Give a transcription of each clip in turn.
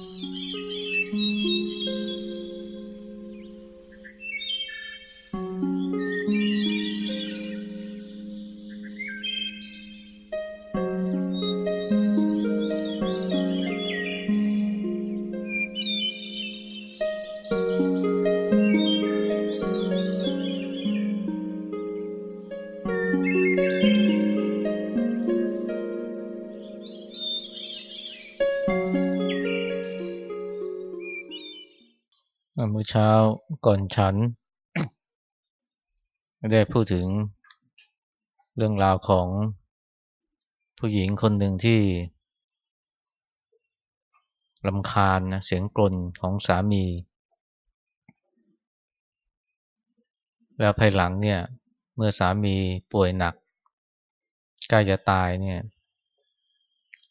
เมื่ เช้าก่อนฉัน ได้พูดถึงเรื่องราวของผู้หญิงคนหนึ่งที่ลำคาญนะเสียงกลนของสามี แล้วภายหลังเนี่ย เมื่อสามีป่วยหนักใกล้จะตายเนี่ย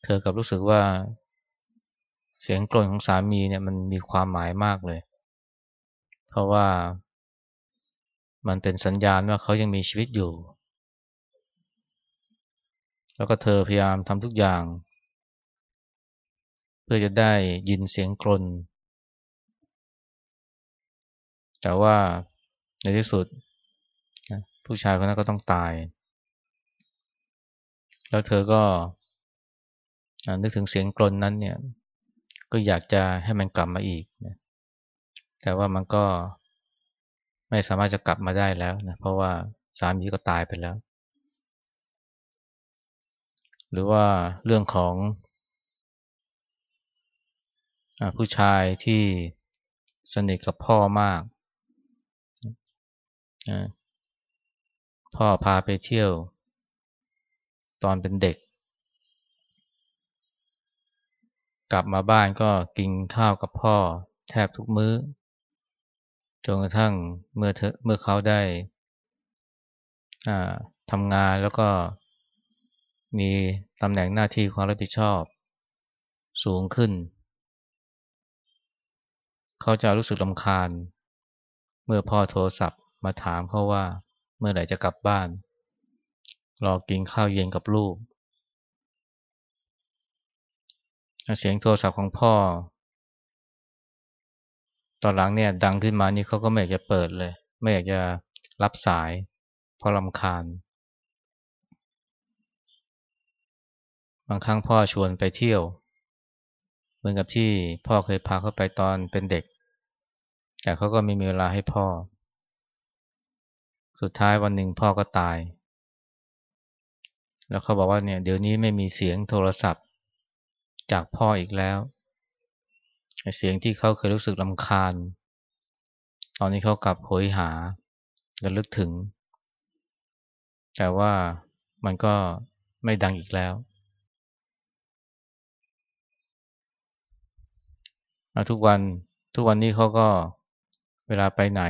เธอกับรู้สึกว่าเสียงกลนของสามีเนี่ยมันมีความหมายมากเลย เพราะว่ามันเป็นสัญญาณว่าเขายังมีชีวิตอยู่ แล้วก็เธอพยายามทำทุกอย่าง เพื่อจะได้ยินเสียงกรนแต่ว่าในที่สุด ผู้ชายคนนั้นก็ต้องตาย แล้วเธอก็นึกถึงเสียงกรนนั้นเนี่ย ก็อยากจะให้มันกลับมาอีกนะ แต่ว่ามันก็ไม่สามารถจะกลับมาได้แล้วนะเพราะว่าสามีก็ตายไปแล้ว หรือว่าเรื่องของอผู้ชายที่สนิทกับพ่อมาก พ่อพาไปเที่ยว ตอนเป็นเด็ก กลับมาบ้านก็กินข้าวกับพ่อแทบทุกมื้อ จนกระทั่งเมื่อเธอเมื่อเขาได้ทำงานแล้วก็มีตำแหน่งหน้าที่ความรับผิดชอบสูงขึ้น เขาจะรู้สึกลำคาญ เมื่อพ่อโทรศัพท์มาถามเขาว่าเมื่อไหร่จะกลับบ้าน รอกินข้าวเย็นกับลูก เสียงโทรศัพท์ของพ่อ ตอนหลังเนี่ยดังขึ้นมานี่เขาก็ไม่อยากจะเปิดเลย ไม่อยากจะรับสาย เพราะลำคาญ บางครั้งพ่อชวนไปเที่ยว เหมือนกับที่พ่อเคยพาเขาไปตอนเป็นเด็ก แต่เขาก็ไม่มีเวลาให้พ่อ สุดท้ายวันหนึ่งพ่อก็ตาย แล้วเขาบอกว่าเนี่ยเดี๋ยวนี้ไม่มีเสียงโทรศัพท์ จากพ่ออีกแล้ว เสียงที่เขาเคยรู้สึกลำคาญ ตอนนี้เขากลับโหยหาระลึกถึง แต่ว่ามันก็ไม่ดังอีกแล้ว ทุกวันทุกวันนี้เขาก็เวลาไปไหน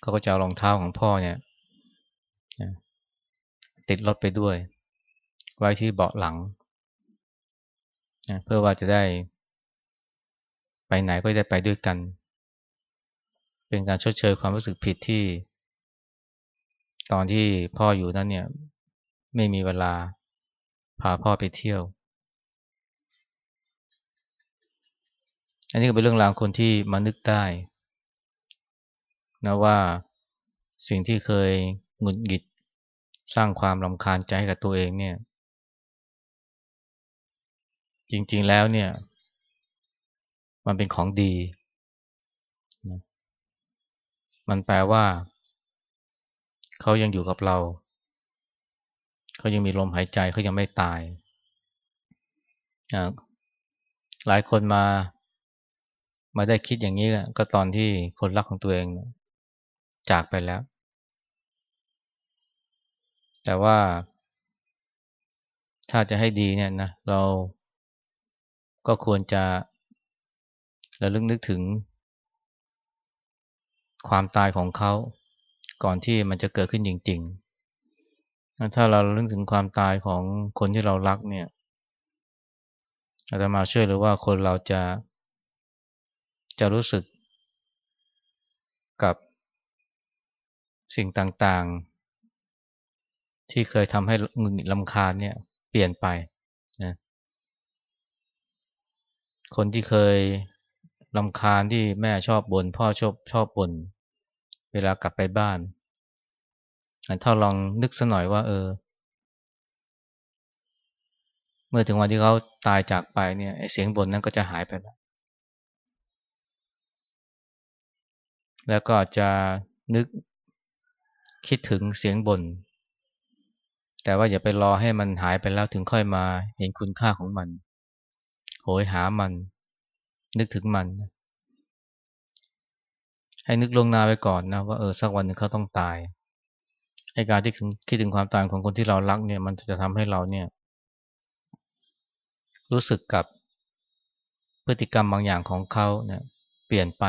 เขาก็จะเอารองเท้าของพ่อเนี่ยติดรถไปด้วย ไว้ที่เบาะหลัง เพื่อว่าจะได้ ไปไหนก็ได้ไปด้วยกัน เป็นการชดเชยความรู้สึกผิดที่ ตอนที่พ่ออยู่นั้นเนี่ย ไม่มีเวลาพาพ่อไปเที่ยว อันนี้ก็เป็นเรื่องราวคนที่มานึกได้นะว่าสิ่งที่เคยหงุดหงิดสร้างความรำคาญใจให้กับตัวเองเนี่ย จริง ๆ แล้วเนี่ย มันเป็นของดีนะมันแปลว่า เขายังอยู่กับเรา เขายังมีลมหายใจเขายังไม่ตาย หลายคนมา มาได้คิดอย่างนี้ก็ตอนที่คนรักของตัวเอง จากไปแล้ว แต่ว่า ถ้าจะให้ดีเนี่ยนะเราก็ควรจะ ระลึกนึกถึง ความตายของเขาก่อนที่มันจะเกิดขึ้นจริง ๆ ถ้าเราลึกถึงความตายของคนที่เรารักเนี่ยอาตมาเชื่อหรือว่าคนเราจะ จะรู้สึกกับสิ่งต่างๆ ที่เคยทำให้งุนลำคาญเนี่ย เปลี่ยนไปนะคนที่เคย ลำคาญที่แม่ชอบบน่นพ่อชอบชอบบ่นเวลากลับไปบ้านถ้าลองนึกสัหน่อยว่า เออ เมื่อถึงวันที่เขาตายจากไปเนี่ยเสียงบ่นนั้นก็จะหายไปแล้ว แล้วก็จะนึกคิดถึงเสียงบน่นแต่ว่าอย่าไปรอให้มันหายไปแล้วถึงค่อยมาเห็นคุณค่าของมัน โหยหามัน นึกถึงมัน ให้นึกลงนาไว้ก่อนนะว่าเออสักวันหนึ่งเขาต้องตายให้การที่คิดถึงความตายของคนที่เรารักเนี่ย มันจะทำให้เราเนี่ย รู้สึกกับพฤติกรรมบางอย่างของเขาเนี่ย เปลี่ยนไป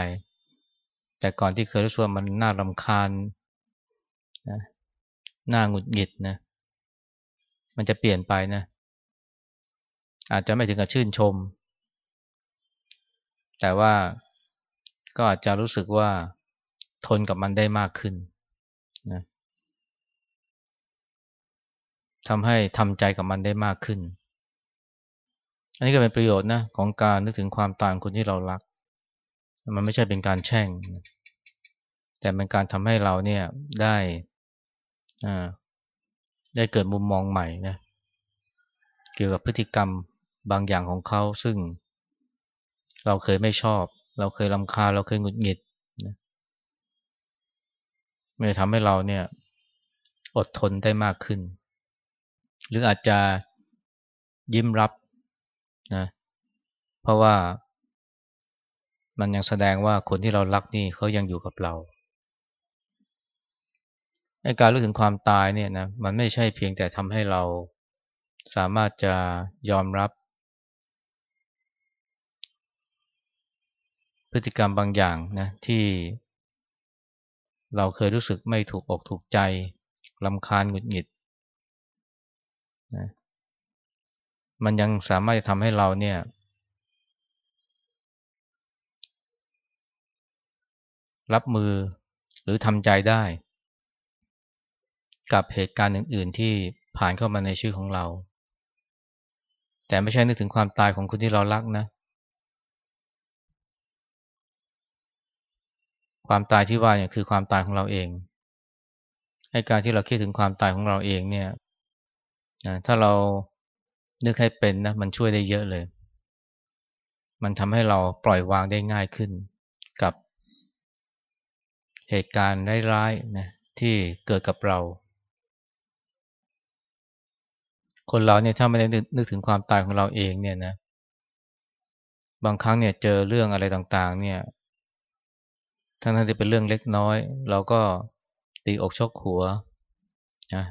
แต่ก่อนที่เคยรู้สึกว่ามันน่ารำคาญนะน่าหงุดหงิดนะมันจะเปลี่ยนไปนะ อาจจะไม่ถึงกับชื่นชม แต่ว่าก็อาจจะรู้สึกว่าทนกับมันได้มากขึ้นนะทำให้ทำใจกับมันได้มากขึ้น อันนี้ก็เป็นประโยชน์นะของการนึกถึงความต่างคนที่เรารัก มันไม่ใช่เป็นการแช่ง แต่เป็นการทำให้เราเนี่ยได้ได้เกิดมุมมองใหม่นะเกี่ยวกับพฤติกรรมบางอย่างของเขาซึ่ง เราเคยไม่ชอบ เราเคยลำคาเราเคยหงุดหงิดนะมันจะทำให้เราเนี่ย อดทนได้มากขึ้น หรืออาจจะยิ้มรับนะเพราะว่ามันยังแสดงว่าคนที่เรารักนี่เขายังอยู่กับเราการรู้ถึงความตายเนี่ยนะมันไม่ใช่เพียงแต่ทำให้เราสามารถจะยอมรับ พฤติกรรมบางอย่างนะที่ เราเคยรู้สึกไม่ถูกอกถูกใจลำคาญหงุดหงิดนะมันยังสามารถจะทำให้เราเนี่ย รับมือหรือทำใจได้ กับเหตุการณ์อื่น ๆ ที่ผ่านเข้ามาในชีวิตของเรา แต่ไม่ใช่นึกถึงความตายของคนที่เรารักนะ ความตายที่ว่าเนี่ยคือความตายของเราเองให้การที่เราคิดถึงความตายของเราเองเนี่ยนะถ้าเรานึกให้เป็นนะมันช่วยได้เยอะเลย มันทำให้เราปล่อยวางได้ง่ายขึ้นกับเหตุการณ์ร้ายๆนะที่เกิดกับเรา คนเราเนี่ยถ้าไม่ได้นึกถึงความตายของเราเองเนี่ยนะ บางครั้งเนี่ยเจอเรื่องอะไรต่างๆ เนี่ย ทั้งนั้นจะเป็นเรื่องเล็กน้อย เราก็ตีอกชกหัวนะ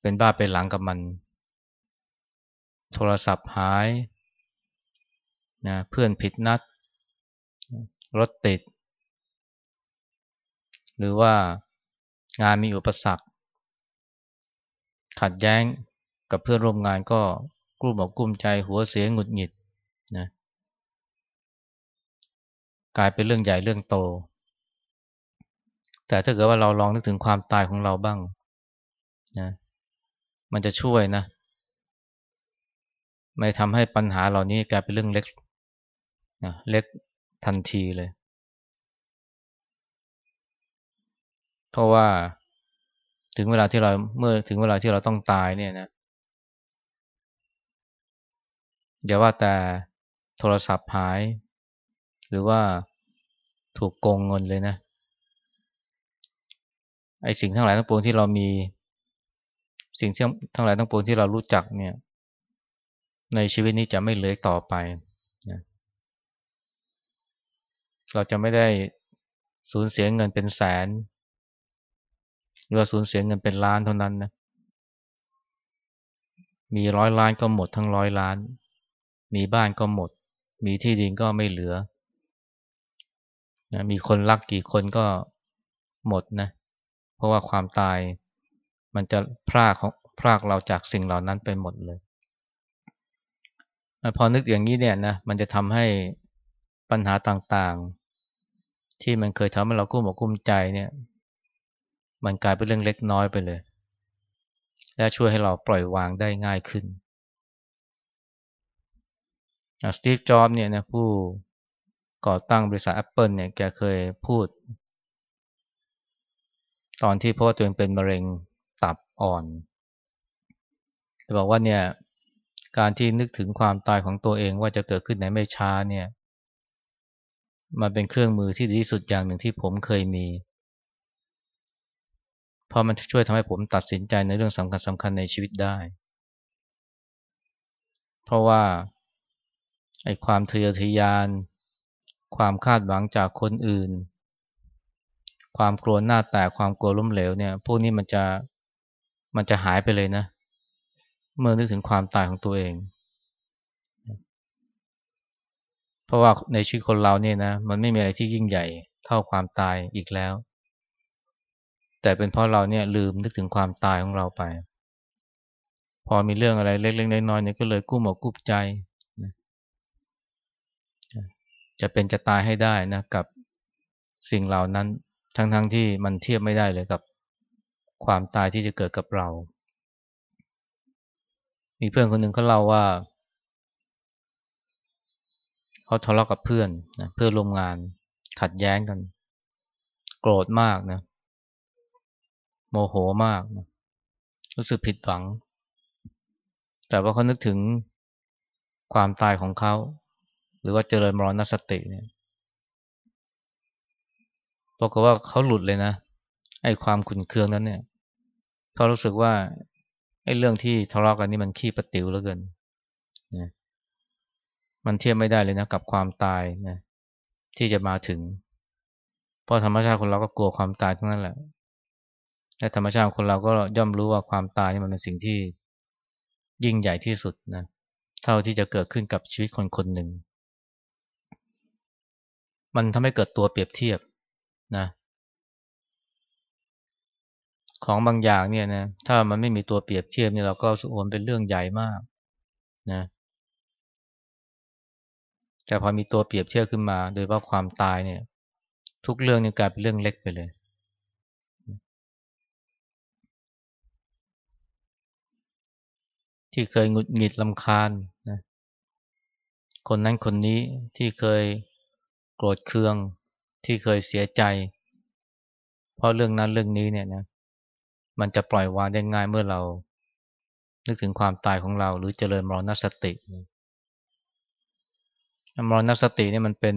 เป็นบ้าเป็นหลังกับมัน โทรศัพท์หายนะเพื่อนผิดนัด รถติด หรือว่างานมีอุปสรรค ขัดแย้งกับเพื่อนร่วมงานก็กลุ้มอกกลุ้มใจหัวเสียหงุดหงิดนะ กลายเป็นเรื่องใหญ่เรื่องโต แต่ถ้าเกิดว่าเราลองนึกถึงความตายของเราบ้างนะมันจะช่วยนะ ไม่ทำให้ปัญหาเหล่านี้กลายเป็นเรื่องเล็กนะเล็กทันทีเลย เพราะว่าถึงเวลาที่เราเมื่อถึงเวลาที่เราต้องตายเนี่ยนะอย่าว่าแต่โทรศัพท์หาย หรือว่า ถูกโกงเงินเลยนะไอ้สิ่งทั้งหลายทั้งปวงที่เรามี สิ่งที่ทั้งหลายทั้งปวงที่เรารู้จักเนี่ย ในชีวิตนี้จะไม่เหลือต่อไปนะเราจะไม่ได้สูญเสียเงินเป็นแสน หรือว่าสูญเสียเงินเป็นล้านเท่านั้นนะ มีร้อยล้านก็หมดทั้งร้อยล้าน มีบ้านก็หมด มีที่ดินก็ไม่เหลือ นะมีคนรักกี่คนก็หมดนะ เพราะว่าความตายมันจะพรากของพรากเราจากสิ่งเหล่านั้นไปหมดเลย พอนึกอย่างนี้เนี่ยนะมันจะทำให้ปัญหาต่างๆ ที่มันเคยทำให้เรากุ้มอกกุ้มใจเนี่ย มันกลายเป็นเรื่องเล็กน้อยไปเลย และช่วยให้เราปล่อยวางได้ง่ายขึ้นสตีฟ จ็อบเนี่ยนะผู้ ก่อตั้งบริษัท Apple เนี่ยแกเคยพูด ตอนที่เพราะว่าตัวเองเป็นมะเร็งตับอ่อนจะบอกว่าเนี่ยการที่นึกถึงความตายของตัวเองว่าจะเกิดขึ้นไหนไม่ช้าเนี่ยมันเป็นเครื่องมือที่ดีที่สุดอย่างหนึ่งที่ผมเคยมี เพราะมันช่วยทำให้ผมตัดสินใจในเรื่องสำคัญสำคัญในชีวิตได้ เพราะว่าไอ้ความทะเยอทะยาน ความคาดหวังจากคนอื่น ความกลัวหน้าแตกความกลัวล้มเหลวเนี่ย พวกนี้มันจะมันจะหายไปเลยนะ เมื่อนึกถึงความตายของตัวเอง เพราะว่าในชีวิตคนเราเนี่ยนะ มันไม่มีอะไรที่ยิ่งใหญ่เท่าความตายอีกแล้ว แต่เป็นเพราะเราเนี่ยลืมนึกถึงความตายของเราไป พอมีเรื่องอะไรเล็กๆน้อยๆเนี่ยก็เลยกู้หมอกกู้ใจ จะเป็นจะตายให้ได้นะกับสิ่งเหล่านั้น ทั้งๆทที่มันเทียบไม่ได้เลยกับความตายที่จะเกิดกับเรา มีเพื่อนคนหนึ่งเขาเล่าว่าเขาทะเลาะกับเพื่อนนะเพื่อนร่วมงานขัดแย้งกัน โกรธมากนะ โมโหมากนะรู้สึกผิดหวัง แต่ว่าเขานึกถึงความตายของเขา รือว่าเจริญมรณสติเนี่ยปรากฏว่าเขาหลุดเลยนะไอ้ความขุนเคืองนั้นเนี่ยเขารู้สึกว่าไอ้เรื่องที่ทะเลาะกันนี่มันขี้ประติ๋วเหลือเกินนะมันเทียบไม่ได้เลยนะกับความตายนะที่จะมาถึง เพราะธรรมชาติคนเราก็กลัวความตายทั้งนั้นแหละและธรรมชาติคนเราก็ย่อมรู้ว่าความตายนี่มันเป็นสิ่งที่ยิ่งใหญ่ที่สุดนะเท่าที่จะเกิดขึ้นกับชีวิตคนคนหนึ่ง มันทำให้เกิดตัวเปรียบเทียบนะ ของบางอย่างเนี่ยนะถ้ามันไม่มีตัวเปรียบเทียบเนี่ยเราก็สุขนเป็นเรื่องใหญ่มากนะแต่พอมีตัวเปรียบเทียบขึ้นมา โดยว่าความตายเนี่ย ทุกเรื่องนี่กลายเป็นเรื่องเล็กไปเลย ที่เคยหงุดหงิดลำคาญนะคนนั้นคนนี้ที่เคย โกรธเคืองที่เคยเสียใจ เพราะเรื่องนั้นเรื่องนี้เนี่ยนะมันจะปล่อยวางได้ง่ายเมื่อเรา นึกถึงความตายของเรา หรือเจริญมรณสติมรณสติเนี่ยมันเป็น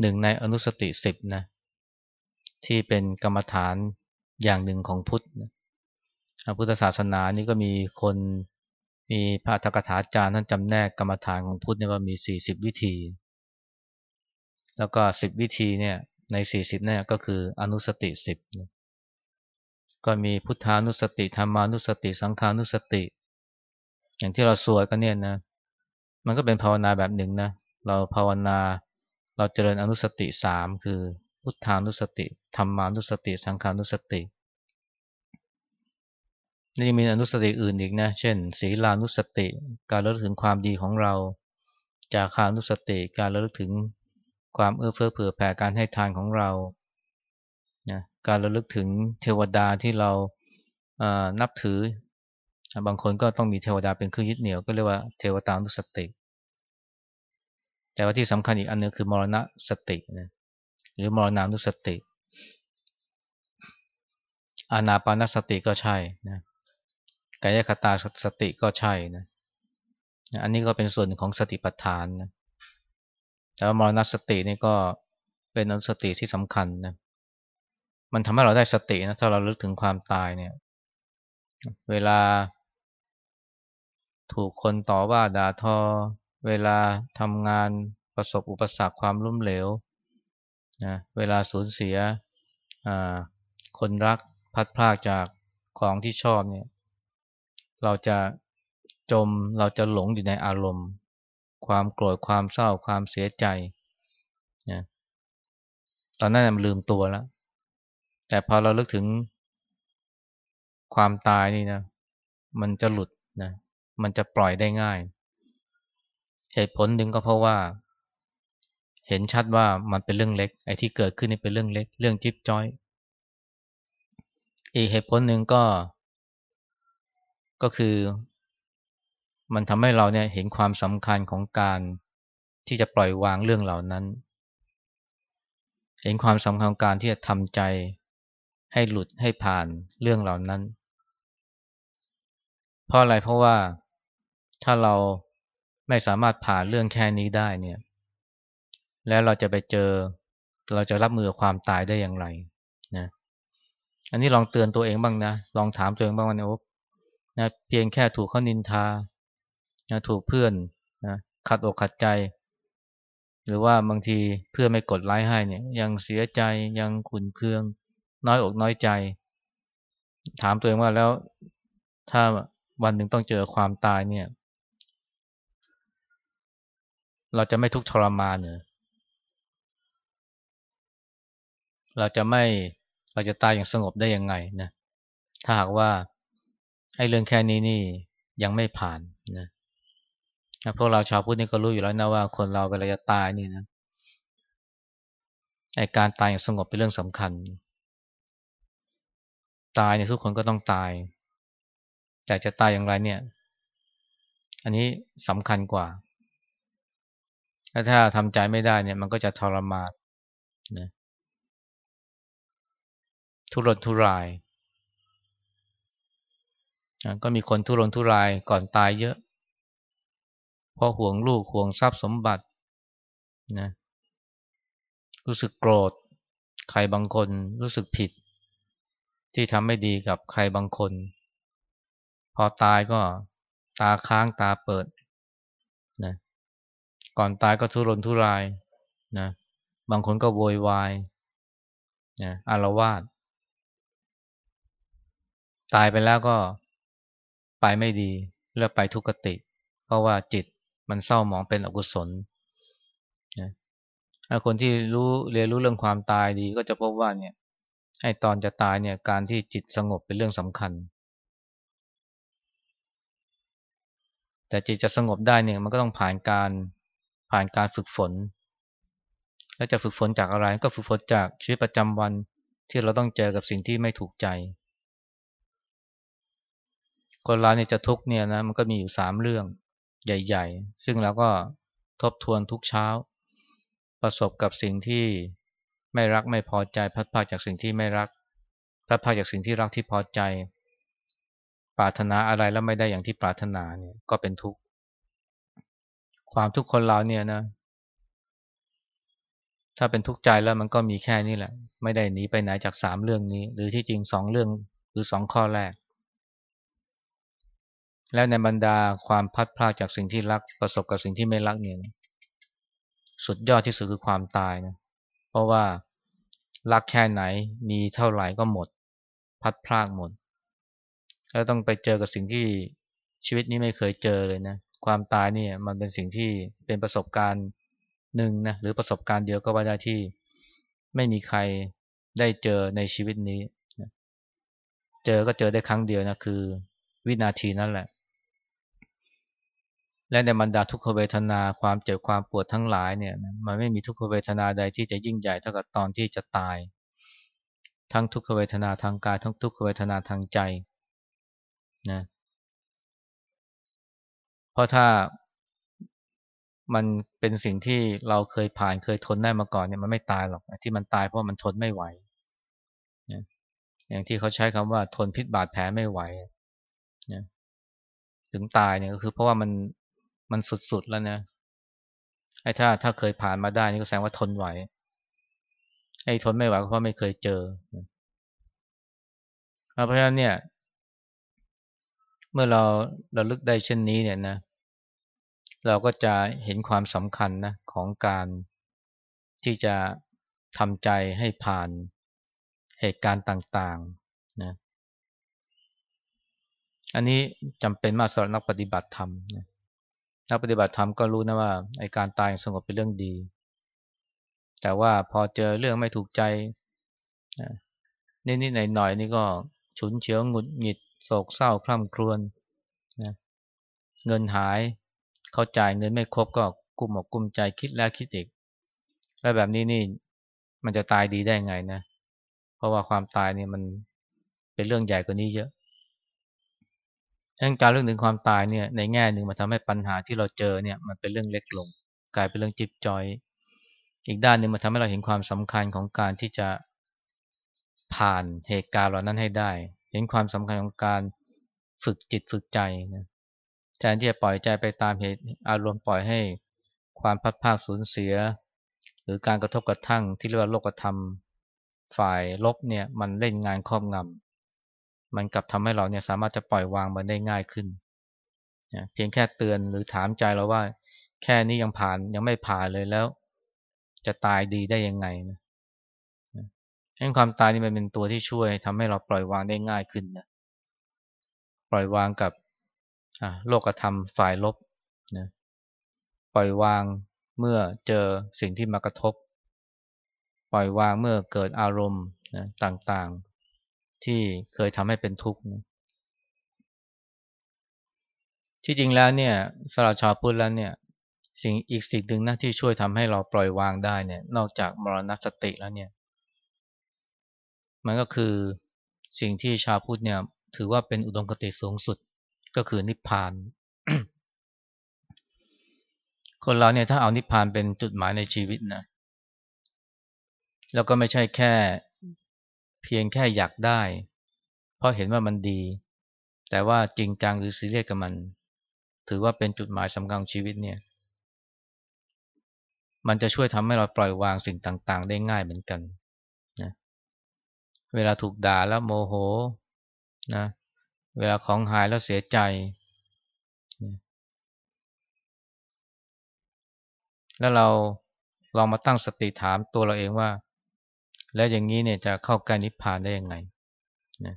หนึ่งในอนุสติสิบนะที่เป็นกรรมฐานอย่างหนึ่งของพุทธพุทธศาสนานี่ก็มีคนมีพระธกถาจารย์ท่านจำแนกกรรมฐานของพุทธเนี่ยว่ามีสี่สิบวิธี แล้วก็สิบวิธีเนี่ยในสี่สิบเนี่ยก็คืออนุสติสิบก็มีพุทธานุสติธรรมานุสติ สังขานุสติ อย่างที่เราสวดกันเนี่ยนะมันก็เป็นภาวนาแบบหนึ่งนะเราภาวนาเราเจริญอนุสติสามคือพุทธานุสติธรรมานุสติ สังขานุสตินี่มีอนุสติอื่นอีกนะ เช่น ศีลานุสติ การระลึกถึงความดีของเรา จาคานุสติ การระลึกถึง ความเอื้อเฟื้อเผื่อแผ่การให้ทานของเรานะการระลึกถึงเทวดาที่เรานับถือ บางคนก็ต้องมีเทวดาเป็นเครื่องยึดเหนี่ยวก็เรียกว่าเทวตานุสติ แต่ว่าที่สำคัญอีกอันนึงคือมรณะสตินะหรือมรณานุสติ อานาปานสติก็ใช่นะกายคตาสติก็ใช่นะอันนี้ก็เป็นส่วนของสติปัฏฐานนะ แต่ว่ามรณสตินี่ก็เป็นอนุสติที่สำคัญนะมันทำให้เราได้สตินะถ้าเราลึกถึงความตายเนี่ย เวลา ถูกคนต่อว่าด่าทอ เวลาทำงานประสบอุปสรรคความล้มเหลวนะเวลาสูญเสียคนรักพัดพลากจากของที่ชอบเนี่ย เราจะจมเราจะหลงอยู่ในอารมณ์ ความโกรธความเศร้าความเสียใจนะตอนนั้นมันลืมตัวแล้ว แต่พอเราลึกถึงความตายนี่นะ มันจะหลุดนะ มันจะปล่อยได้ง่าย เหตุผลหนึ่งก็เพราะว่า เห็นชัดว่ามันเป็นเรื่องเล็ก ไอ้ที่เกิดขึ้นนี่เป็นเรื่องเล็ก เรื่องจิ๊บจ้อย อีกเหตุผลหนึ่งก็ ก็คือ มันทำให้เราเนี่ยเห็นความสำคัญของการที่จะปล่อยวางเรื่องเหล่านั้น เห็นความสำคัญของการที่จะทำใจให้หลุดให้ผ่านเรื่องเหล่านั้น เพราะอะไรเพราะว่าถ้าเราไม่สามารถผ่านเรื่องแค่นี้ได้เนี่ย แล้วเราจะไปเจอ เราจะรับมือความตายได้อย่างไรนะอันนี้ลองเตือนตัวเองบ้างนะ ลองถามตัวเองบ้างว่าเนี่ยนะเพียงแค่ถูกเขานินทา นะถูกเพื่อนนะขัดอกขัดใจ หรือว่าบางทีเพื่อนไม่กดไลค์ให้เนี่ย ยังเสียใจยังขุนเคือง น้อยอกน้อยใจ ถามตัวเองว่าแล้วถ้าวันหนึ่งต้องเจอความตายเนี่ย เราจะไม่ทุกข์ทรมานเหรอเราจะไม่เราจะตายอย่างสงบได้ยังไงนะถ้าหากว่าให้เรื่องแค่นี้นี่ยังไม่ผ่านนะ พวกเราชาวพุทธนี่ก็รู้อยู่แล้วนะว่าคนเราเวลาจะตายนี่นะไอการตายอย่างสงบเป็นเรื่องสำคัญ ตายเนี่ยทุกคนก็ต้องตาย แต่จะตายอย่างไรเนี่ย อันนี้สำคัญกว่า ถ้าทำใจไม่ได้เนี่ย มันก็จะทรมานนะทุรนทุราย ก็มีคนทุรนทุรายก่อนตายเยอะ เพราะห่วงลูกห่วงทรัพย์สมบัตินะรู้สึกโกรธ ใครบางคนรู้สึกผิด ที่ทำไม่ดีกับใครบางคน พอตายก็ตาค้างตาเปิดนะก่อนตายก็ทุรนทุรายนะบางคนก็โวยวายนะอารวาสตายไปแล้วก็ไปไม่ดีแล้วไปทุกขติ เพราะว่าจิต มันเศร้าหมองเป็นอกุศลนะคนที่รู้เรียนรู้เรื่องความตายดีก็จะพบว่าเนี่ยไอ้ตอนจะตายเนี่ยการที่จิตสงบเป็นเรื่องสำคัญ แต่จิตจะสงบได้เนี่ยมันก็ต้องผ่านการผ่านการฝึกฝน แล้วจะฝึกฝนจากอะไร ก็ฝึกฝนจากชีวิตประจำวันที่เราต้องเจอกับสิ่งที่ไม่ถูกใจ คนเราเนี่ยจะทุกเนี่ยนะมันก็มีอยู่สามเรื่อง ใหญ่ๆ ซึ่งเราก็ทบทวนทุกเช้า ประสบกับสิ่งที่ไม่รักไม่พอใจพัดพาจากสิ่งที่ไม่รักพัดพาจากสิ่งที่รักที่พอใจ ปรารถนาอะไรแล้วไม่ได้อย่างที่ปรารถนาเนี่ยก็เป็นทุกข์ความทุกข์คนเราเนี่ยนะถ้าเป็นทุกข์ใจแล้วมันก็มีแค่นี้แหละ ไม่ได้หนีไปไหนจากสามเรื่องนี้ หรือที่จริงสองเรื่องหรือสองข้อแรก และในบรรดาความพัดพลาดจากสิ่งที่รักประสบกับสิ่งที่ไม่รักเนี่ย สุดยอดที่สุดคือความตายนะ เพราะว่ารักแค่ไหนมีเท่าไหร่ก็หมด พัดพลากหมด แล้วต้องไปเจอกับสิ่งที่ชีวิตนี้ไม่เคยเจอเลยนะ ความตายเนี่ยมันเป็นสิ่งที่เป็นประสบการณ์หนึ่งนะหรือประสบการณ์เดียวก็ว่าได้ที่ไม่มีใครได้เจอในชีวิตนี้ เจอก็เจอได้ครั้งเดียวนะคือวินาทีนั่นแหละ และในบรรดาทุกขเวทนาความเจ็บความปวดทั้งหลายเนี่ยมันไม่มีทุกขเวทนาใดที่จะยิ่งใหญ่เท่ากับตอนที่จะตาย ทั้งทุกขเวทนาทางกาย ทั้งทุกขเวทนาทางใจนะเพราะถ้ามันเป็นสิ่งที่เราเคยผ่านเคยทนได้มาก่อนเนี่ยมันไม่ตายหรอกที่มันตายเพราะมันทนไม่ไหวนะอย่างที่เขาใช้คำว่าทนพิษบาดแผลไม่ไหวนะถึงตายเนี่ยก็คือเพราะว่ามัน มันสุดๆแล้วนะไอ้ถ้าถ้าเคยผ่านมาได้นี่ก็แสดงว่าทนไหวไอ้ทนไม่ไหวก็เพราะไม่เคยเจอเพราะฉะนั้นเนี่ย เมื่อเราเราลึกได้เช่นนี้เนี่ยนะ เราก็จะเห็นความสำคัญนะของการที่จะทำใจให้ผ่านเหตุการณ์ต่างๆนะอันนี้จำเป็นมากสำหรับนักปฏิบัติธรรมนะ นักปฏิบัติธรรมก็รู้นะว่าไอการตายสงบเป็นเรื่องดี แต่ว่าพอเจอเรื่องไม่ถูกใจนิดๆหน่อยๆนี่ก็ฉุนเฉียวหงุดหงิดโศกเศร้าคร่ำครวญนะเงินหายเขาจ่ายเงินไม่ครบก็กุมอกกุมใจคิดแล้วคิดอีก แล้วแบบนี้นี่มันจะตายดีได้ไงนะ เพราะว่าความตายเนี่ยมันเป็นเรื่องใหญ่กว่านี้เยอะ การเรื่องถึงความตายเนี่ยในแง่หนึ่งมันทำให้ปัญหาที่เราเจอเนี่ยมันเป็นเรื่องเล็กลง กลายเป็นเรื่องจิบจอย อีกด้านหนึ่งมันทำให้เราเห็นความสำคัญของการที่จะผ่านเหตุการณ์เหล่านั้นให้ได้ เห็นความสำคัญของการฝึกจิตฝึกใจนะแทนที่จะปล่อยใจไปตามเหตุอารมณ์ปล่อยให้ความพัดภาคสูญเสีย หรือการกระทบกระทั่งที่เรียกว่าโลกธรรมฝ่ายลบเนี่ยมันเล่นงานครอบงำ มันกลับทำให้เราเนี่ยสามารถจะปล่อยวางมันได้ง่ายขึ้นนะเพียงแค่เตือนหรือถามใจเราว่า แค่นี้ยังผ่านยังไม่ผ่านเลยแล้ว จะตายดีได้ยังไงนะให้ความตายนี่มันเป็นตัวที่ช่วยทำให้เราปล่อยวางได้ง่ายขึ้นนะปล่อยวางกับโลกธรรมฝ่ายลบนะปล่อยวางเมื่อเจอสิ่งที่มากระทบ ปล่อยวางเมื่อเกิดอารมณ์นะต่างๆ ที่เคยทำให้เป็นทุกข์ที่จริงแล้วเนี่ยสราชาพูดแล้วเนี่ย สิ่งอีกสิ่งหนึ่งนะที่ช่วยทำให้เราปล่อยวางได้เนี่ย นอกจากมรณสติแล้วเนี่ย มันก็คือสิ่งที่ชาวพุทธเนี่ยถือว่าเป็นอุดมคติสูงสุดก็คือนิพพาน คนเราเนี่ยถ้าเอานิพพานเป็นจุดหมายในชีวิตนะ แล้วก็ไม่ใช่แค่ เพียงแค่อยากได้ เพราะเห็นว่ามันดี แต่ว่าจริงจังหรือซีเรียสกับมัน ถือว่าเป็นจุดหมายสำคัญของชีวิตเนี่ย มันจะช่วยทำให้เราปล่อยวางสิ่งต่าง ๆ ได้ง่ายเหมือนกันนะเวลาถูกด่าแล้วโมโหนะเวลาของหายแล้วเสียใจ แล้วเราลองมาตั้งสติถามตัวเราเองว่า แล้วอย่างนี้เนี่ยจะเข้าใกล้นิพพานได้ยังไงนะ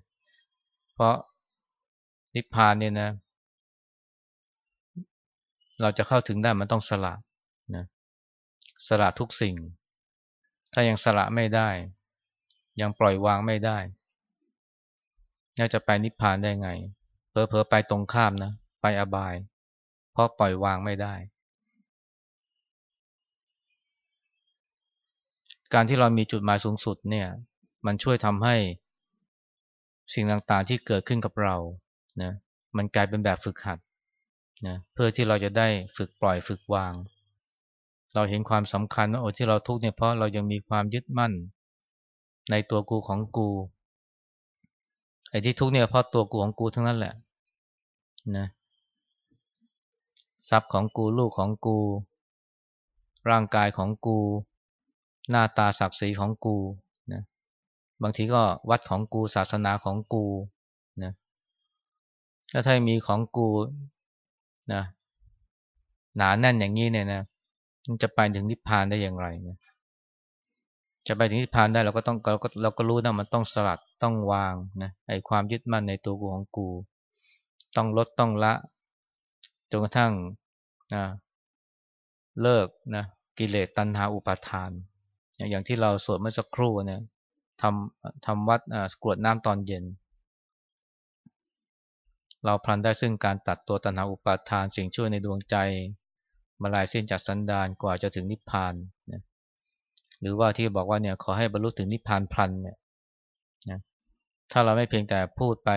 เพราะนิพพานเนี่ยนะ เราจะเข้าถึงได้มันต้องสละนะสละทุกสิ่ง ถ้ายังสละไม่ได้ ยังปล่อยวางไม่ได้แล้วจะไปนิพพานได้ไงเพอเพอไปตรงข้ามนะ ไปอบาย เพราะปล่อยวางไม่ได้ การที่เรามีจุดหมายสูงสุดเนี่ย มันช่วยทำให้สิ่งต่างๆที่เกิดขึ้นกับเรานะมันกลายเป็นแบบฝึกหัดนะเพื่อที่เราจะได้ฝึกปล่อยฝึกวาง เราเห็นความสำคัญว่าโอ้ที่เราทุกเนี่ยเพราะเรายังมีความยึดมั่น ในตัวกูของกูไอ้ที่ทุกเนี่ยเพราะตัวกูของกูทั้งนั้นแหละนะทรัพย์ของกูลูกของกู ร่างกายของกู หน้าตาศักดิ์ศรีของกูนะบางทีก็วัดของกูศาสนาของกูนะถ้าถ้ามีของกูนะหนาแน่นอย่างนี้เนี่ยนะมันจะไปถึงนิพพานได้อย่างไรนะจะไปถึงนิพพานได้เราก็ต้องเราก็เราก็รู้นะมันต้องสลัดต้องวางนะไอ้ความยึดมั่นในตัวกูของกู ต้องลดต้องละจนกระทั่งนะเลิกนะกิเลสตัณหาอุปาทาน อย่างที่เราสวดเมื่อสักครู่เนี่ยทำทำวัดกรวดน้ำตอนเย็น เราพลันได้ซึ่งการตัดตัวตัณหาอุปาทานสิ่งช่วยในดวงใจ มาลายสิ้นจากสันดานกว่าจะถึงนิพพานนะหรือว่าที่บอกว่าเนี่ยขอให้บรรลุถึงนิพพานพลันเนี่ยนะถ้าเราไม่เพียงแต่พูดไป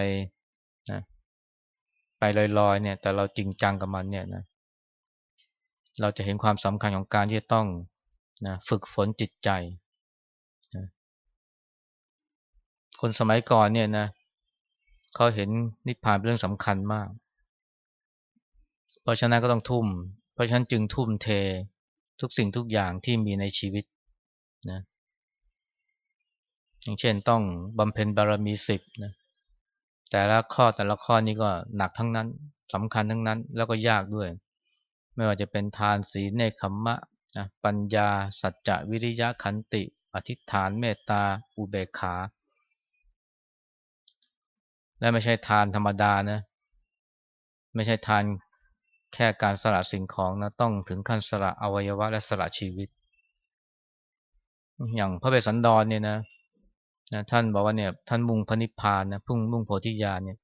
นะไปลอยๆเนี่ย แต่เราจริงจังกับมันเนี่ยนะเราจะเห็นความสำคัญของการที่ต้อง นะฝึกฝนจิตใจนะคนสมัยก่อนเนี่ยนะเขาเห็นนิพพานเป็นเรื่องสำคัญมาก เพราะฉะนั้นก็ต้องทุ่ม เพราะฉะนั้นจึงทุ่มเททุกสิ่งทุกอย่างที่มีในชีวิตนะอย่างเช่นต้องบำเพ็ญบารมีสิบนะแต่ละข้อแต่ละข้อนี้ก็หนักทั้งนั้นสำคัญทั้งนั้นแล้วก็ยากด้วย ไม่ว่าจะเป็นทานศีลเนคขมมะ นะปัญญา สัจจะวิริยะขันติ อธิษฐานเมตตา อุเบกขา และไม่ใช่ทานธรรมดานะไม่ใช่ทานแค่การสละสิ่งของนะต้องถึงขั้นสละอวัยวะและสละชีวิต อย่างพระเวสสันดรเนี่ยนะนะท่านบอกว่าเนี่ยท่านมุ่งพระนิพพานนะพุ่งมุ่งโพธิญาณเนี่ย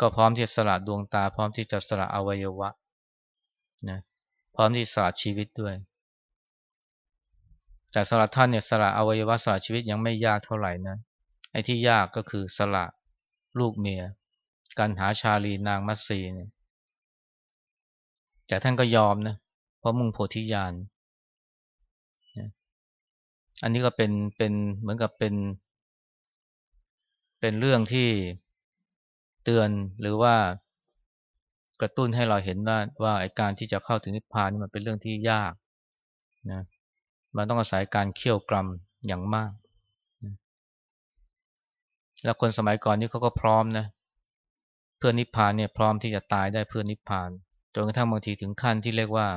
ก็พร้อมที่จะสละดวงตา พร้อมที่จะสละอวัยวะนะ พร้อมที่สละชีวิตด้วย แต่สละท่านเนี่ยสละอวัยวะสละชีวิตยังไม่ยากเท่าไหร่นะไอ้ที่ยากก็คือสละลูกเมียกันหาชาลีนางมัตสีเนี่ยแต่ท่านก็ยอมนะเพราะมุ่งโพธิญาณอันนี้ก็เป็นเป็นเหมือนกับเป็น เป็นเรื่องที่เตือนหรือว่า ระตุ้นให้เราเห็นว่าว่าการที่จะเข้าถึงนิพพานนี่มันเป็นเรื่องที่ยากนะมันต้องอาศัยการเคี่ยวกรำอย่างมากนะแล้วคนสมัยก่อนนี่เขาก็พร้อมนะเพื่อนิพพานเนี่ยพร้อมที่จะตายได้เพื่อนิพพานจนกระทั่งบางทีถึงขั้นที่เรียกว่า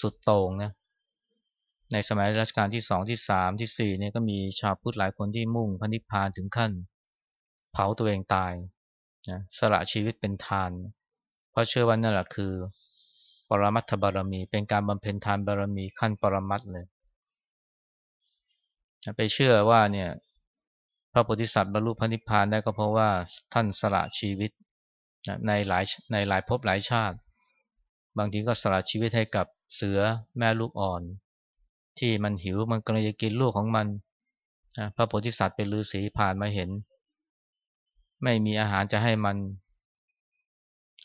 สุดโต่งนะในสมัยรัชกาลที่สองที่สามที่สี่เนี่ยก็มีชาวพุทธหลายคนที่มุ่งพระนิพพานถึงขั้น เผาตัวเองตายนะสละชีวิตเป็นทานเราะเชื่อว่านั่นแหละคือ ปรมัตถบารมี เป็นการบำเพ็ญทานบารมีขั้นปรมัตเลยไปเชื่อว่าเนี่ยพระโพธิสัตว์บรรลุพระนิพพานได้ก็เพราะว่าท่านสละชีวิตในหลายในหลายภพหลายชาติ บางทีก็สละชีวิตให้กับเสือแม่ลูกอ่อน ที่มันหิวมันกำลังจะกินลูกของมันพระโพธิสัตว์เป็นฤาษีผ่านมาเห็น ไม่มีอาหารจะให้มัน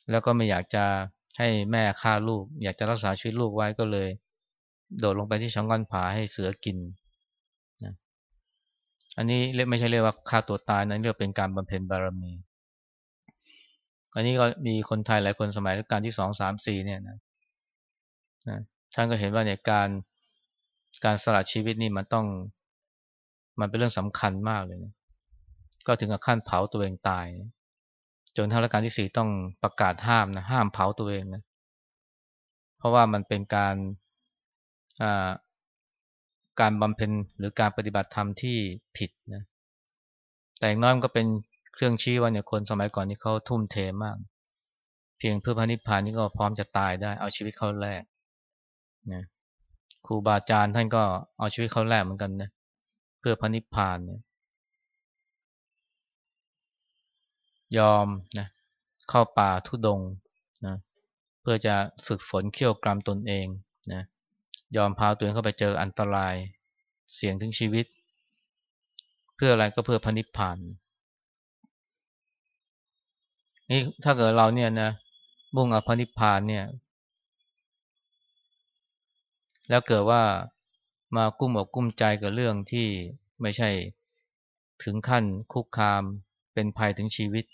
แล้วก็ไม่อยากจะให้แม่ฆ่าลูก อยากจะรักษาชีวิตลูกไว้ก็เลย โดดลงไปที่ช่องก้อนผาให้เสือกินนะอันนี้เรียกไม่ใช่เรียกว่าฆ่าตัวตายนะเรียกเป็นการบำเพ็ญบารมี อันนี้ก็มีคนไทยหลายคนสมัยรัชกาลที่สองสามสี่เนี่ยนะนะท่านก็เห็นว่าเนี่ยการการสละชีวิตนี่มันต้องมันเป็นเรื่องสำคัญมากเลยนะก็ถึงกับขั้นเผาตัวเองตาย จนท่ารัชกาลที่สี่ต้องประกาศห้ามนะห้ามเผาตัวเองนะเพราะว่ามันเป็นการการบำเพ็ญหรือการปฏิบัติธรรมที่ผิดนะแต่อย่างน้อยมันก็เป็นเครื่องชี้ว่าเนี่ยคนสมัยก่อนนี่เขาทุ่มเทมาก เพียงเพื่อพระนิพพานนี่ก็พร้อมจะตายได้ เอาชีวิตเขาแลกนะครูบาอาจารย์ท่านก็เอาชีวิตเขาแลกเหมือนกันนะเพื่อพระนิพพานเนี่ย ยอมนะเข้าป่าทุดงนะเพื่อจะฝึกฝนเขี่ยวกรามตนเองนะยอมพาตัวเองเข้าไปเจออันตรายเสี่ยงถึงชีวิต เพื่ออะไรก็เพื่อพระนิพพานนี่ถ้าเกิดเราเนี่ยนะมุ่งเอาพระนิพพานเนี่ย แล้วเกิดว่ามากุ้มอกกุ้มใจกับเรื่องที่ไม่ใช่ถึงขั้นคุกคามเป็นภัยถึงชีวิต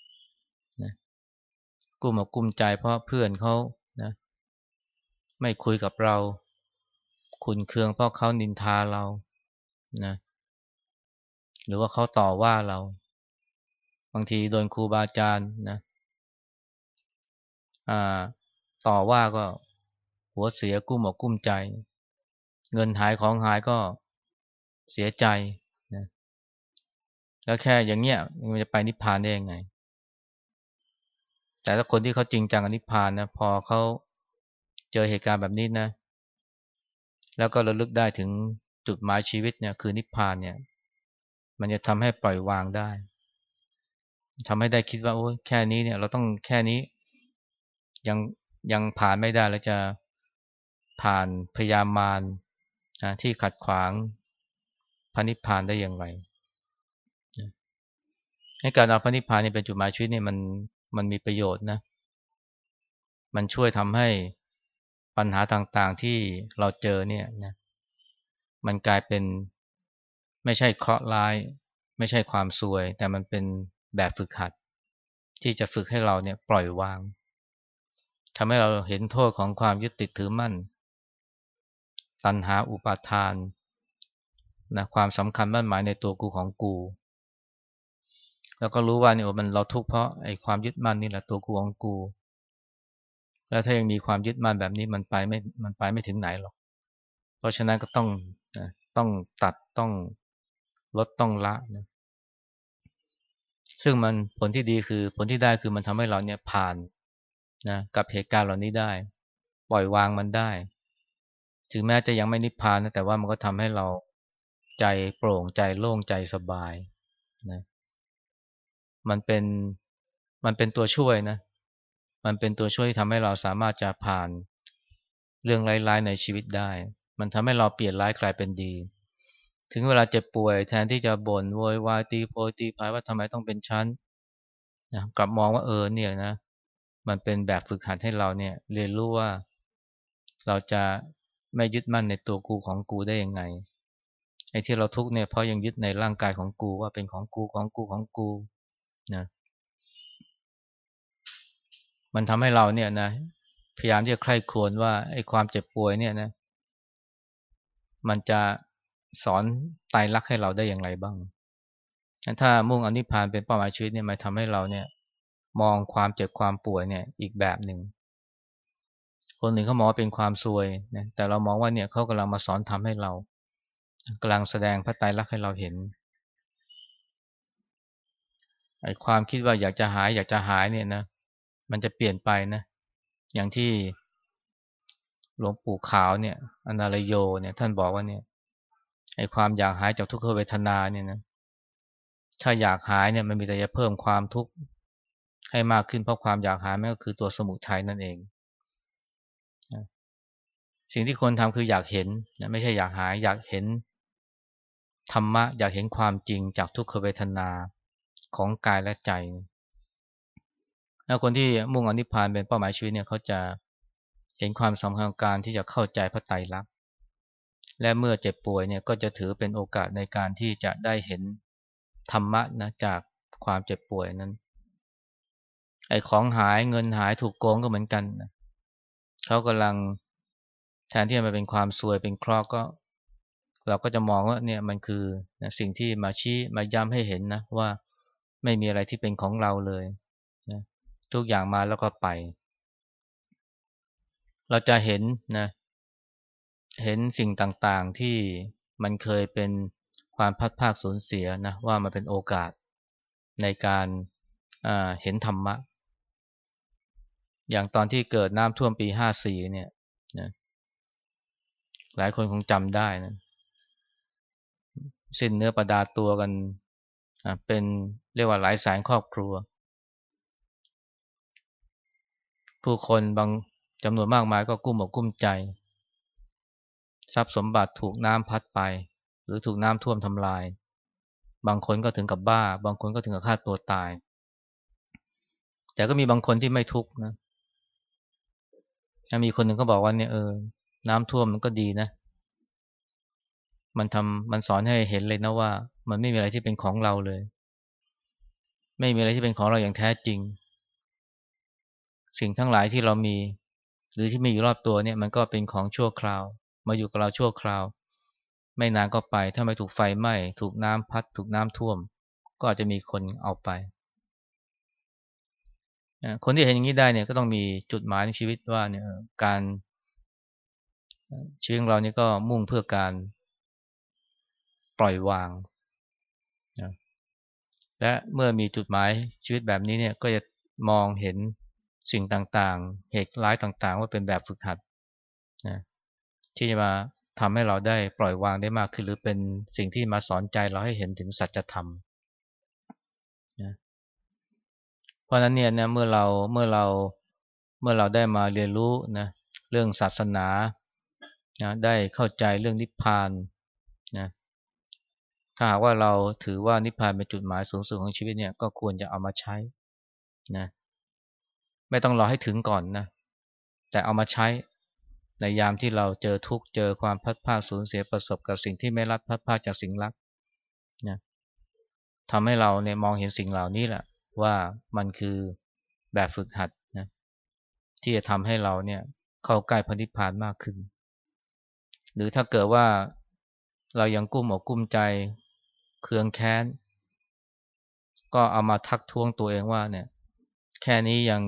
กุ้มอกกุ้มใจเพราะเพื่อนเขานะไม่คุยกับเราคุณเคืองเพราะเขานินทาเรานะหรือว่าเขาต่อว่าเรา บางทีโดนครูบาอาจารย์นะต่อว่าก็หัวเสียกุ้มอกกุ้มใจ เงินหายของหายก็เสียใจนะแล้วแค่อย่างเงี้ยมันจะไปนิพพานได้ยังไง แต่ถ้าคนที่เขาจริงจังกับนิพพานนะพอเขาเจอเหตุการณ์แบบนี้นะ แล้วก็ระลึกได้ถึงจุดหมายชีวิตเนี่ย คือนิพพานเนี่ย มันจะทำให้ปล่อยวางได้ทำให้ได้คิดว่าโอ้แค่นี้เนี่ย เราต้องแค่นี้ยังยังผ่านไม่ได้แล้วจะผ่านพยามารนะที่ขัดขวางพระนิพพานได้อย่างไรให้การเอาพระนิพพานนี่เป็นจุดหมายชีวิตเนี่ยมัน มันมีประโยชน์นะ มันช่วยทำให้ปัญหาต่างๆที่เราเจอเนี่ยนะมันกลายเป็นไม่ใช่เคราะห์ร้าย ไม่ใช่ความซวย แต่มันเป็นแบบฝึกหัด ที่จะฝึกให้เราเนี่ยปล่อยวางทำให้เราเห็นโทษของความยึดติดถือมั่น ตัณหาอุปาทานนะความสำคัญมั่นหมายในตัวกูของกู แล้วก็รู้ว่าเนี่ยมันเราทุกข์เพราะไอ้ความยึดมั่นนี่แหละตัวกูของกู แล้วถ้ายังมีความยึดมั่นแบบนี้มันไปไม่มันไปไม่ถึงไหนหรอก เพราะฉะนั้นก็ต้องต้องตัดต้องลดต้องละนะซึ่งมันผลที่ดีคือผลที่ได้คือมันทำให้เราเนี่ยผ่านนะกับเหตุการณ์เหล่านี้ได้ ปล่อยวางมันได้ ถึงแม้จะยังไม่นิพพานนะแต่ว่ามันก็ทำให้เราใจโปร่งใจโล่งใจสบายนะ มันเป็นมันเป็นตัวช่วยนะ มันเป็นตัวช่วยที่ทำให้เราสามารถจะผ่านเรื่องร้ายๆในชีวิตได้ มันทำให้เราเปลี่ยนร้ายกลายเป็นดี ถึงเวลาเจ็บป่วยแทนที่จะบ่นโวยวายตีโพตีพายว่าทำไมต้องเป็นชั้นนะกลับมองว่าเออเนี่ยนะ มันเป็นแบบฝึกหัดให้เราเนี่ย เรียนรู้ว่า เราจะไม่ยึดมั่นในตัวกูของกูได้ยังไงไอ้ที่เราทุกเนี่ยเพราะยังยึดในร่างกายของกูว่าเป็นของกูของกูของกู นะมันทำให้เราเนี่ยนะพยายามที่จะใคร่ครวญว่าไอ้ความเจ็บป่วยเนี่ยนะมันจะสอนตายรักให้เราได้อย่างไรบ้าง ถ้ามุ่งอนิพพานเป็นเป้าหมายชีวิตเนี่ยมันทำให้เราเนี่ย มองความเจ็บความป่วยเนี่ย อีกแบบหนึ่ง คนหนึ่งเขามองเป็นความซวยนะแต่เรามองว่าเนี่ยเขากำลังมาสอนทำให้เรากำลังแสดงพระไตรลักษณ์ให้เราเห็น ไอ้ความคิดว่าอยากจะหาย อยากจะหายเนี่ยนะ มันจะเปลี่ยนไปนะ อย่างที่หลวงปู่ขาวเนี่ย อนาลโยเนี่ย ท่านบอกว่าเนี่ยไอ้ความอยากหายจากทุกขเวทนาเนี่ยนะ ถ้าอยากหายเนี่ยมันมีแต่จะเพิ่มความทุกข์ให้มากขึ้นเพราะความอยากหายมันก็คือตัวสมุทัยนั่นเอง สิ่งที่ควรทำคืออยากเห็นนะไม่ใช่อยากหาย อยากเห็นธรรมะ อยากเห็นความจริงจากทุกขเวทนา ของกายและใจแล้วคนที่มุ่งอนิพพานเป็นเป้าหมายชีวิตเนี่ยเขาจะเห็นความสำคัญของการที่จะเข้าใจพระไตรลักษณ์และเมื่อเจ็บป่วยเนี่ยก็จะถือเป็นโอกาสในการที่จะได้เห็นธรรมะนะจากความเจ็บป่วยนั้น ไอ้ของหายเงินหายถูกโกงก็เหมือนกันนะเขากำลังแทนที่จะมาเป็นความซวยเป็นคราะก็ เราก็จะมองว่าเนี่ยมันคือนะสิ่งที่มาชี้มาย้ำให้เห็นนะว่า ไม่มีอะไรที่เป็นของเราเลยนะทุกอย่างมาแล้วก็ไป เราจะเห็นนะเห็นสิ่งต่างๆที่มันเคยเป็นความพัดภาคสูญเสียนะว่ามันเป็นโอกาสในการเห็นธรรมะ อย่างตอนที่เกิดน้ำท่วมปีห้าสี่เนี่ยนะหลายคนคงจำได้นะสิ้นเนื้อประดาตัวกันเป็น รียกว่าหลายแสนครอบครัว ผู้คนบางจำนวนมากมายก็กุ้มอกกุ้มใจ ทรัพย์สมบัติถูกน้ำพัดไป หรือถูกน้ำท่วมทำลาย บางคนก็ถึงกับบ้า บางคนก็ถึงกับฆ่าตัวตาย แต่ก็มีบางคนที่ไม่ทุกข์นะมีคนหนึ่งก็บอกว่าเนี่ยเออน้ำท่วมมันก็ดีนะ มันทำมันสอนให้เห็นเลยนะว่า มันไม่มีอะไรที่เป็นของเราเลย ไม่มีอะไรที่เป็นของเราอย่างแท้จริง สิ่งทั้งหลายที่เรามี หรือที่มีอยู่รอบตัวเนี่ยมันก็เป็นของชั่วคราว มาอยู่กับเราชั่วคราว ไม่นานก็ไป ถ้าไม่ถูกไฟไหม้ถูกน้ำพัด ถูกน้ำท่วม ก็อาจจะมีคนเอาไปคนที่เห็นอย่างนี้ได้เนี่ยก็ต้องมีจุดหมายในชีวิตว่าเนี่ยการชีวิตของเรานี่ก็มุ่งเพื่อการปล่อยวาง และเมื่อมีจุดหมายชีวิตแบบนี้เนี่ยก็จะมองเห็นสิ่งต่างๆ เหตุร้ายต่างๆ ว่าเป็นแบบฝึกหัดนะที่จะมาทำให้เราได้ปล่อยวางได้มากขึ้นหรือเป็นสิ่งที่มาสอนใจเราให้เห็นถึงสัจธรรมนะเพราะนั้นเนี่ยนะเมื่อเราเมื่อเราเมื่อเราได้มาเรียนรู้นะเรื่องศาสนานะได้เข้าใจเรื่องนิพพานนะ ถ้าหากว่าเราถือว่านิพพานเป็นจุดหมายสูงสุดของชีวิตเนี่ยก็ควรจะเอามาใช้นะไม่ต้องรอให้ถึงก่อนนะแต่เอามาใช้ในยามที่เราเจอทุกข์เจอความพัดพาสูญเสียประสบกับสิ่งที่ไม่รักพัดพาจากสิ่งรักนะทำให้เราเนี่ยมองเห็นสิ่งเหล่านี้แหละว่ามันคือแบบฝึกหัดนะที่จะทำให้เราเนี่ยเข้าใกล้พระนิพพานมากขึ้น หรือถ้าเกิดว่าเรายังกุ้มอกกุ้มใจ เคืองแค้น ก็เอามาทักท้วงตัวเองว่าเนี่ย แค่นี้ยัง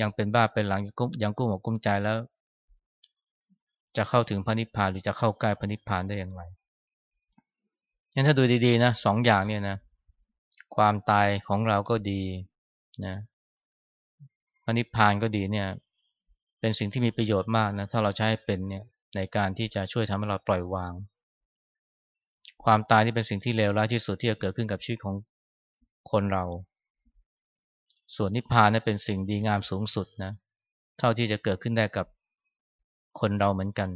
ยังเป็นบ้าเป็นหลังยังกุ้มอกกุ้มใจแล้ว จะเข้าถึงพระนิพพานหรือจะเข้าใกล้พระนิพพานได้อย่างไรงั้นถ้าดูดีๆนะสองอย่างเนี่ยนะ ความตายของเราก็ดีนะพระนิพพานก็ดีเนี่ย เป็นสิ่งที่มีประโยชน์มากนะถ้าเราใช้เป็นเนี่ยในการที่จะช่วยทำให้เราปล่อยวาง ความตายที่เป็นสิ่งที่เลวร้ายที่สุดที่จะเกิดขึ้นกับชีวิตของคนเรา ส่วนนิพพานนั้นเป็นสิ่งดีงามสูงสุดนะ เท่าที่จะเกิดขึ้นได้กับคนเราเหมือนกัน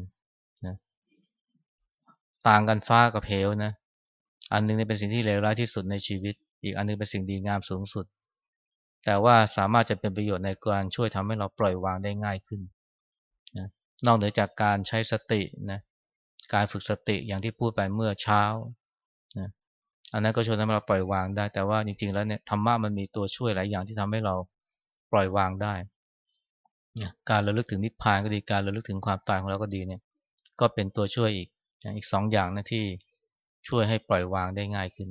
นะ ต่างกันฟ้ากับเหวนะ อันนึงเป็นสิ่งที่เลวร้ายที่สุดในชีวิต อีกอันนึงเป็นสิ่งดีงามสูงสุด แต่ว่าสามารถจะเป็นประโยชน์ในการช่วยทำให้เราปล่อยวางได้ง่ายขึ้นนะนอกเหนือจากการใช้สตินะ การฝึกสติอย่างที่พูดไปเมื่อเช้านะอันนั้นก็ช่วยทำให้เราปล่อยวางได้ แต่ว่าจริงๆแล้วเนี่ยธรรมะมันมีตัวช่วยหลายอย่างที่ทำให้เราปล่อยวางได้ การระลึกถึงนิพพานก็ดีการระลึกถึงความตายของเราก็ดีเนี่ย ก็เป็นตัวช่วยอีกอีกสองอย่างนะที่ช่วยให้ปล่อยวางได้ง่ายขึ้น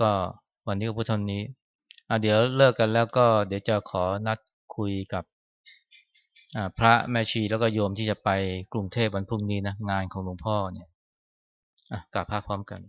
ก็วันนี้ก็พูดเท่านี้เดี๋ยวเลิกกันแล้วก็เดี๋ยวจะขอนัดคุยกับ พระแม่ชีแล้วก็โยมที่จะไปกรุงเทพวันพรุ่งนี้นะงานของหลวงพ่อเนี่ยกราบพาพร้อมกัน